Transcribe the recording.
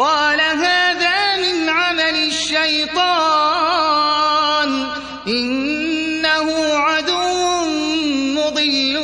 قال هذا من عمل الشيطان إنه عدو مضل